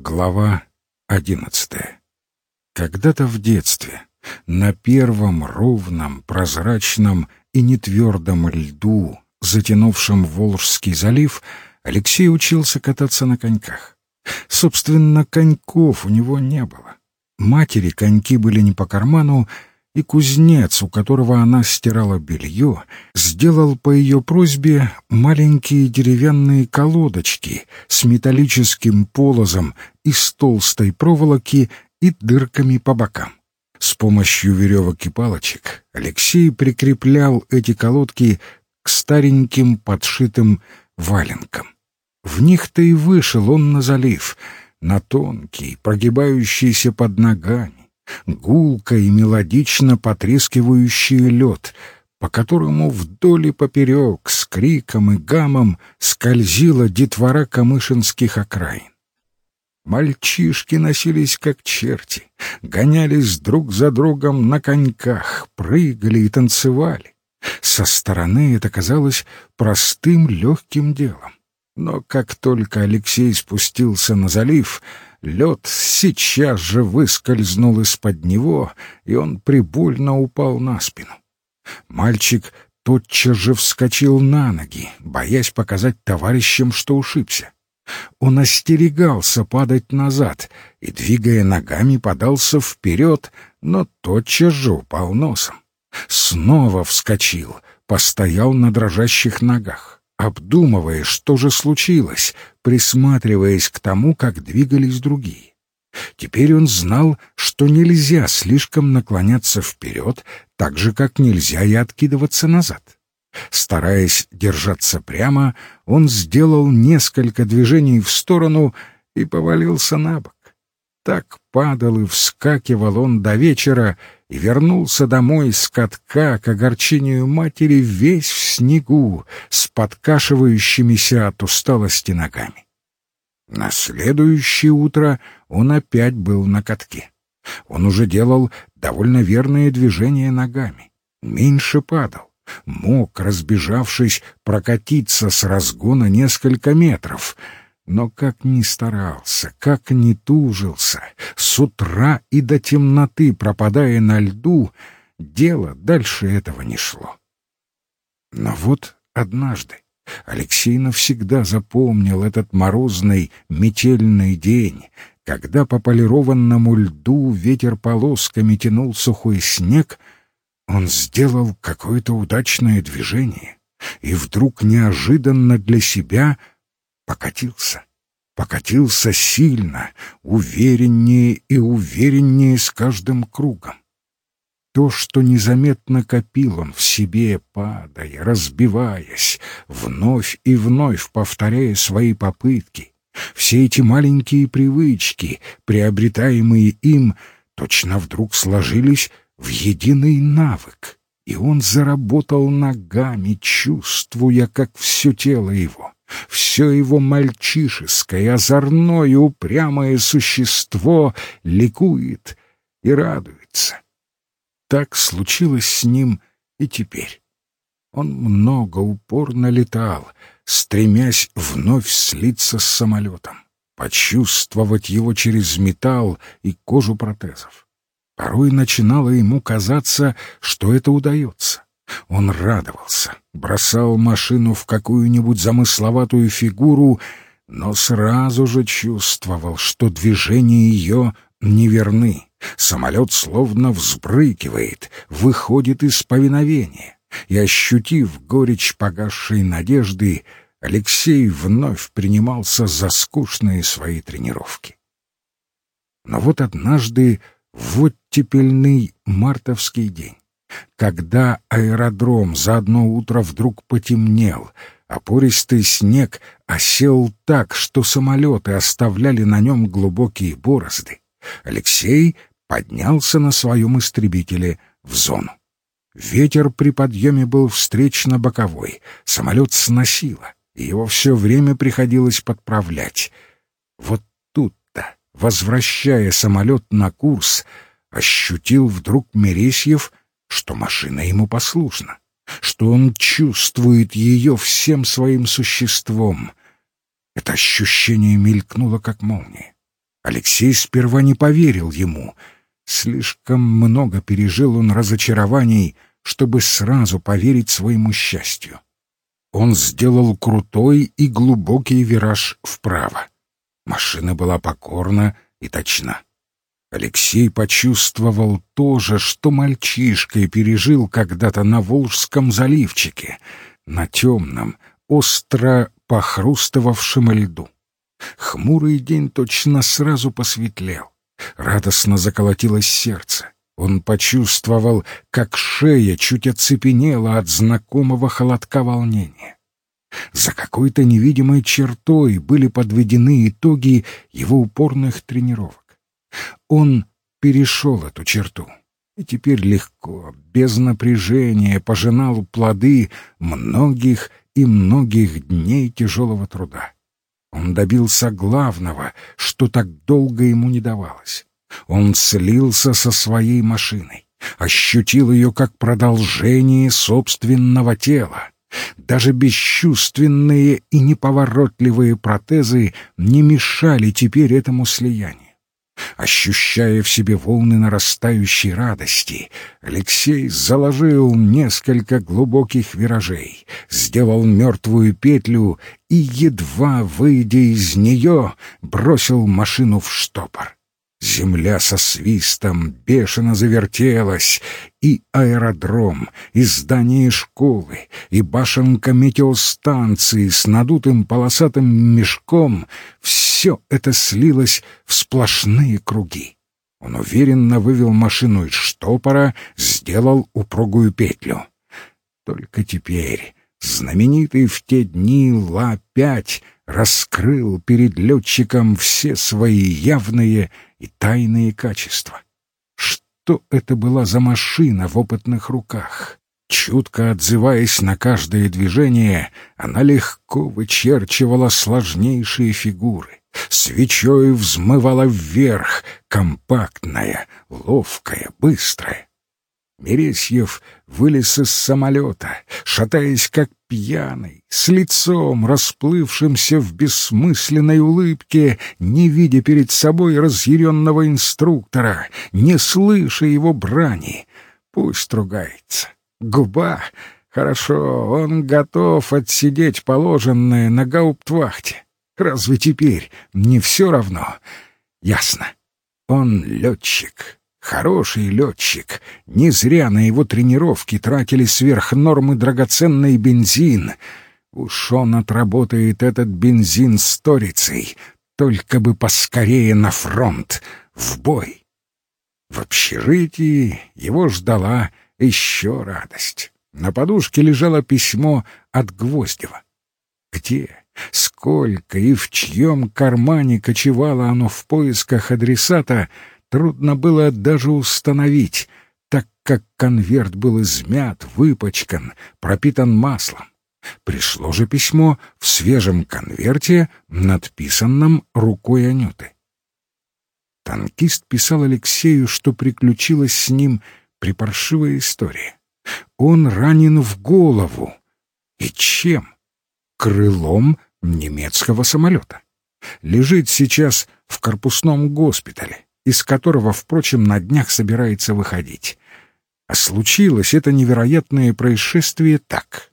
Глава одиннадцатая. Когда-то в детстве на первом ровном, прозрачном и нетвердом льду, затянувшем Волжский залив, Алексей учился кататься на коньках. Собственно, коньков у него не было. Матери коньки были не по карману, и кузнец, у которого она стирала белье, сделал по ее просьбе маленькие деревянные колодочки с металлическим полозом из толстой проволоки и дырками по бокам. С помощью веревок и палочек Алексей прикреплял эти колодки к стареньким подшитым валенкам. В них-то и вышел он на залив, на тонкий, прогибающийся под ногами, гулко и мелодично потрескивающий лед, по которому вдоль и поперек с криком и гамом скользила детвора камышинских окраин. Мальчишки носились как черти, гонялись друг за другом на коньках, прыгали и танцевали. Со стороны это казалось простым легким делом. Но как только Алексей спустился на залив, Лед сейчас же выскользнул из-под него, и он прибольно упал на спину. Мальчик тотчас же вскочил на ноги, боясь показать товарищам, что ушибся. Он остерегался падать назад и, двигая ногами, подался вперед, но тотчас же упал носом. Снова вскочил, постоял на дрожащих ногах обдумывая, что же случилось, присматриваясь к тому, как двигались другие. Теперь он знал, что нельзя слишком наклоняться вперед, так же, как нельзя и откидываться назад. Стараясь держаться прямо, он сделал несколько движений в сторону и повалился на бок. Так падал и вскакивал он до вечера, и вернулся домой с катка к огорчению матери весь в снегу, с подкашивающимися от усталости ногами. На следующее утро он опять был на катке. Он уже делал довольно верные движения ногами, меньше падал, мог, разбежавшись, прокатиться с разгона несколько метров — но как ни старался, как ни тужился, с утра и до темноты пропадая на льду, дело дальше этого не шло. Но вот однажды Алексей навсегда запомнил этот морозный метельный день, когда по полированному льду ветер полосками тянул сухой снег, он сделал какое-то удачное движение и вдруг неожиданно для себя — покатился. Покатился сильно, увереннее и увереннее с каждым кругом. То, что незаметно копил он в себе, падая, разбиваясь, вновь и вновь повторяя свои попытки, все эти маленькие привычки, приобретаемые им, точно вдруг сложились в единый навык, и он заработал ногами, чувствуя, как все тело его все его мальчишеское, озорное, упрямое существо ликует и радуется. Так случилось с ним и теперь. Он много упорно летал, стремясь вновь слиться с самолетом, почувствовать его через металл и кожу протезов. Порой начинало ему казаться, что это удается. Он радовался, бросал машину в какую-нибудь замысловатую фигуру, но сразу же чувствовал, что движения ее неверны. Самолет словно взбрыкивает, выходит из повиновения. И, ощутив горечь погасшей надежды, Алексей вновь принимался за скучные свои тренировки. Но вот однажды в оттепельный мартовский день когда аэродром за одно утро вдруг потемнел, а пористый снег осел так, что самолеты оставляли на нем глубокие борозды, Алексей поднялся на своем истребителе в зону. Ветер при подъеме был встречно-боковой, самолет сносило, и его все время приходилось подправлять. Вот тут-то, возвращая самолет на курс, ощутил вдруг Мересьев что машина ему послушна, что он чувствует ее всем своим существом. Это ощущение мелькнуло, как молния. Алексей сперва не поверил ему. Слишком много пережил он разочарований, чтобы сразу поверить своему счастью. Он сделал крутой и глубокий вираж вправо. Машина была покорна и точна. Алексей почувствовал то же, что мальчишкой пережил когда-то на Волжском заливчике, на темном, остро похрустывавшем льду. Хмурый день точно сразу посветлел. Радостно заколотилось сердце. Он почувствовал, как шея чуть оцепенела от знакомого холодка волнения. За какой-то невидимой чертой были подведены итоги его упорных тренировок. Он перешел эту черту и теперь легко, без напряжения пожинал плоды многих и многих дней тяжелого труда. Он добился главного, что так долго ему не давалось. Он слился со своей машиной, ощутил ее как продолжение собственного тела. Даже бесчувственные и неповоротливые протезы не мешали теперь этому слиянию. Ощущая в себе волны нарастающей радости, Алексей заложил несколько глубоких виражей, сделал мертвую петлю и, едва выйдя из нее, бросил машину в штопор. Земля со свистом бешено завертелась, и аэродром, и здание школы, и башенка метеостанции с надутым полосатым мешком — все это слилось в сплошные круги. Он уверенно вывел машину из штопора, сделал упругую петлю. Только теперь знаменитый в те дни Ла-5 раскрыл перед летчиком все свои явные и тайные качества. Что это была за машина в опытных руках? Чутко отзываясь на каждое движение, она легко вычерчивала сложнейшие фигуры, свечой взмывала вверх, компактная, ловкая, быстрая. Мересьев вылез из самолета, шатаясь как пьяный, с лицом, расплывшимся в бессмысленной улыбке, не видя перед собой разъяренного инструктора, не слыша его брани. Пусть ругается. Губа. Хорошо, он готов отсидеть положенное на гауптвахте. Разве теперь не все равно? Ясно. Он летчик, Хороший летчик. Не зря на его тренировки тратили сверх нормы драгоценный бензин. Уж он отработает этот бензин сторицей. Только бы поскорее на фронт, в бой. В общежитии его ждала еще радость. На подушке лежало письмо от Гвоздева. Где, сколько и в чьем кармане кочевало оно в поисках адресата — трудно было даже установить, так как конверт был измят, выпачкан, пропитан маслом. Пришло же письмо в свежем конверте, надписанном рукой Анюты. Танкист писал Алексею, что приключилась с ним припаршивая история. Он ранен в голову. И чем? Крылом немецкого самолета. Лежит сейчас в корпусном госпитале из которого, впрочем, на днях собирается выходить. А случилось это невероятное происшествие так.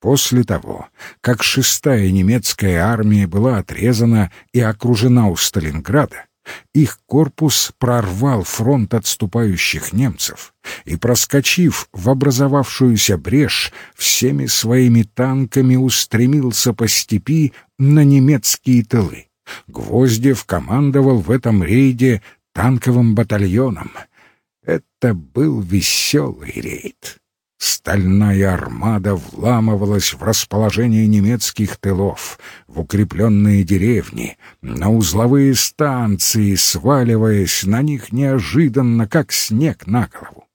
После того, как шестая немецкая армия была отрезана и окружена у Сталинграда, их корпус прорвал фронт отступающих немцев и, проскочив в образовавшуюся брешь, всеми своими танками устремился по степи на немецкие тылы. Гвоздев командовал в этом рейде танковым батальоном. Это был веселый рейд. Стальная армада вламывалась в расположение немецких тылов, в укрепленные деревни, на узловые станции, сваливаясь на них неожиданно, как снег на голову.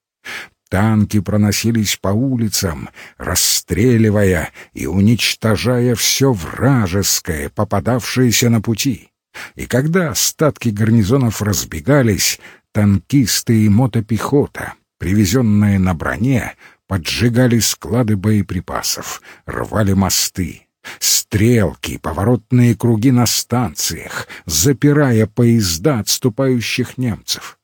Танки проносились по улицам, расстреливая и уничтожая все вражеское, попадавшееся на пути. И когда остатки гарнизонов разбегались, танкисты и мотопехота, привезенные на броне, поджигали склады боеприпасов, рвали мосты, Стрелки, поворотные круги на станциях, запирая поезда отступающих немцев.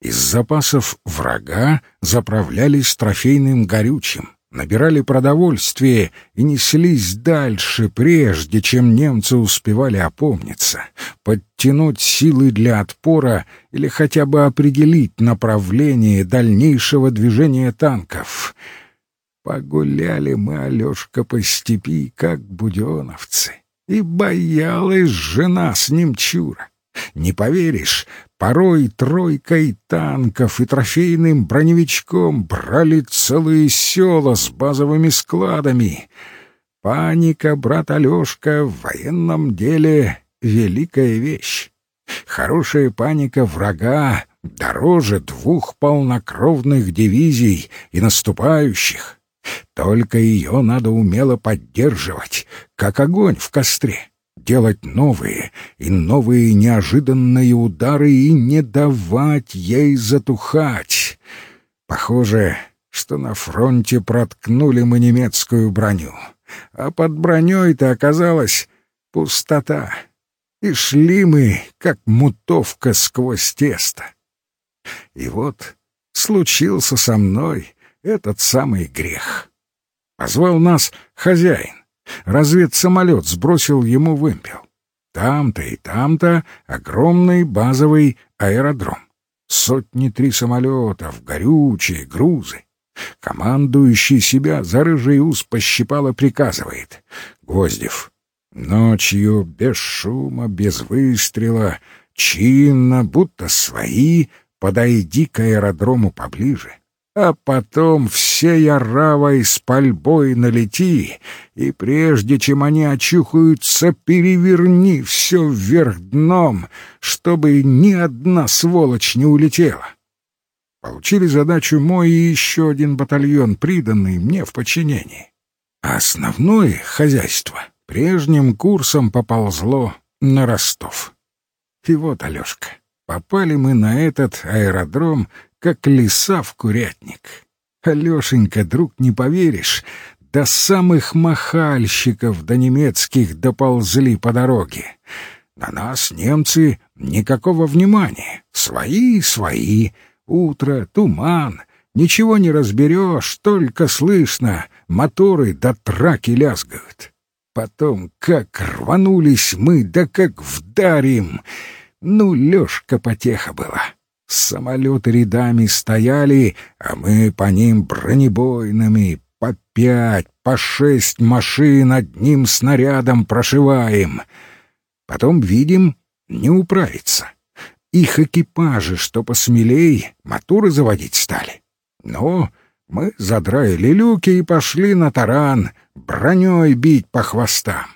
Из запасов врага заправлялись трофейным горючим, набирали продовольствие и неслись дальше, прежде чем немцы успевали опомниться, подтянуть силы для отпора или хотя бы определить направление дальнейшего движения танков. Погуляли мы, Алешка, по степи, как буденовцы, и боялась жена с ним чура. Не поверишь, порой тройкой танков и трофейным броневичком брали целые села с базовыми складами. Паника, брат Алешка, в военном деле — великая вещь. Хорошая паника врага дороже двух полнокровных дивизий и наступающих. Только ее надо умело поддерживать, как огонь в костре делать новые и новые неожиданные удары и не давать ей затухать. Похоже, что на фронте проткнули мы немецкую броню, а под броней-то оказалась пустота. И шли мы, как мутовка сквозь тесто. И вот случился со мной этот самый грех. Позвал нас хозяин. Разведсамолет сбросил ему вымпел. Там-то и там-то огромный базовый аэродром. Сотни три самолетов, горючие, грузы. Командующий себя за рыжий ус пощипало приказывает. Гвоздев, ночью, без шума, без выстрела, чинно, будто свои, подойди к аэродрому поближе а потом всей оравой с пальбой налети, и прежде чем они очухаются, переверни все вверх дном, чтобы ни одна сволочь не улетела. Получили задачу мой и еще один батальон, приданный мне в подчинении. А основное хозяйство прежним курсом поползло на Ростов. И вот, Алешка, попали мы на этот аэродром как лиса в курятник. Алешенька, друг, не поверишь, до самых махальщиков до немецких доползли по дороге. На нас немцы никакого внимания. Свои, свои. Утро, туман. Ничего не разберешь, только слышно. Моторы до траки лязгают. Потом как рванулись мы, да как вдарим. Ну, Лёшка потеха была. Самолеты рядами стояли, а мы по ним бронебойными, по пять, по шесть машин одним снарядом прошиваем. Потом видим, не управиться. Их экипажи, что посмелей, моторы заводить стали. Но мы задраили люки и пошли на таран, броней бить по хвостам.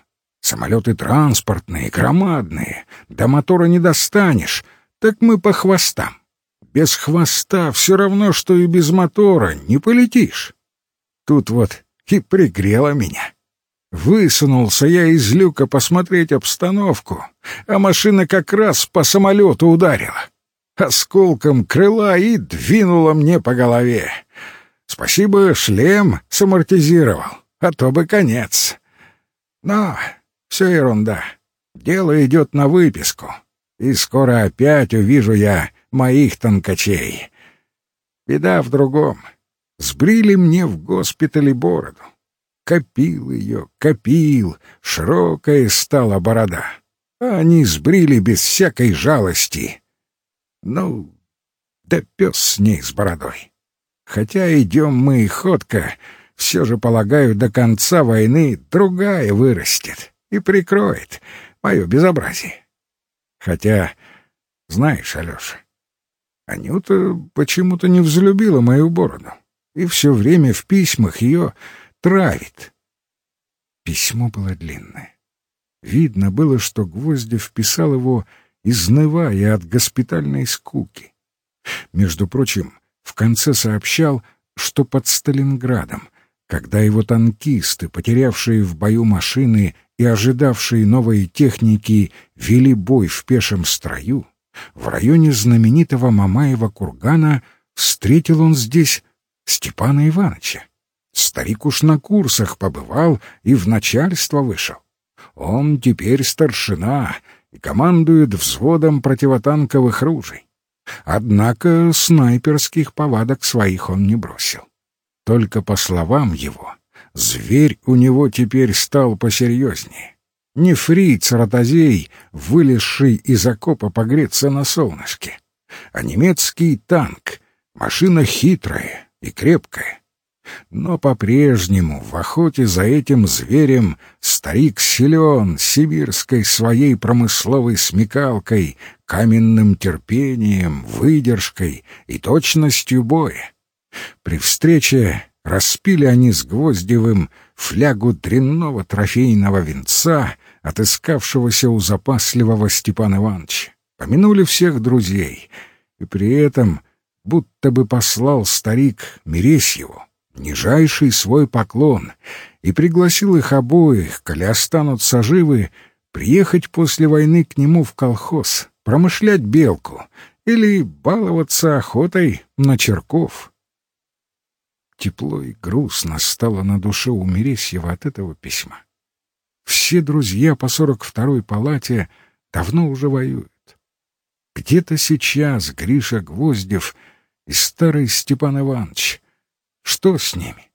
Самолеты транспортные, громадные, до мотора не достанешь, так мы по хвостам без хвоста все равно, что и без мотора, не полетишь. Тут вот и пригрело меня. Высунулся я из люка посмотреть обстановку, а машина как раз по самолету ударила. Осколком крыла и двинула мне по голове. Спасибо, шлем самортизировал, а то бы конец. Но все ерунда. Дело идет на выписку. И скоро опять увижу я моих тонкачей. Беда в другом. Сбрили мне в госпитале бороду. Копил ее, копил, широкая стала борода. А они сбрили без всякой жалости. Ну, да пес с ней с бородой. Хотя идем мы и ходка, все же, полагаю, до конца войны другая вырастет и прикроет мое безобразие. Хотя, знаешь, Алеша, Анюта почему-то не взлюбила мою бороду и все время в письмах ее травит. Письмо было длинное. Видно было, что Гвоздев писал его, изнывая от госпитальной скуки. Между прочим, в конце сообщал, что под Сталинградом, когда его танкисты, потерявшие в бою машины и ожидавшие новой техники, вели бой в пешем строю, в районе знаменитого Мамаева кургана встретил он здесь Степана Ивановича. Старик уж на курсах побывал и в начальство вышел. Он теперь старшина и командует взводом противотанковых ружей. Однако снайперских повадок своих он не бросил. Только по словам его, зверь у него теперь стал посерьезнее. Не фриц ротозей, вылезший из окопа погреться на солнышке, а немецкий танк, машина хитрая и крепкая. Но по-прежнему в охоте за этим зверем старик силен сибирской своей промысловой смекалкой, каменным терпением, выдержкой и точностью боя. При встрече распили они с Гвоздевым флягу дрянного трофейного венца, отыскавшегося у запасливого Степана Ивановича. Помянули всех друзей, и при этом будто бы послал старик Мересьеву нижайший свой поклон и пригласил их обоих, коли останутся живы, приехать после войны к нему в колхоз, промышлять белку или баловаться охотой на черков. Тепло и грустно стало на душе у Мересьева от этого письма. Все друзья по сорок второй палате давно уже воюют. Где-то сейчас Гриша Гвоздев и старый Степан Иванович. Что с ними?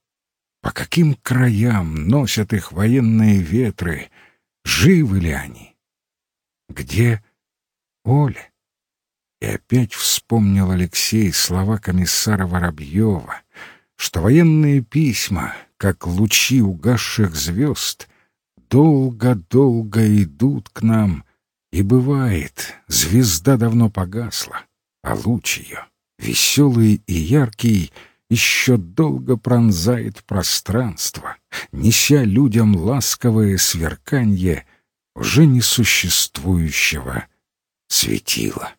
По каким краям носят их военные ветры? Живы ли они? Где Оля? И опять вспомнил Алексей слова комиссара Воробьева, что военные письма, как лучи угасших звезд, долго-долго идут к нам, и бывает, звезда давно погасла, а луч ее, веселый и яркий, еще долго пронзает пространство, неся людям ласковое сверканье уже несуществующего светила.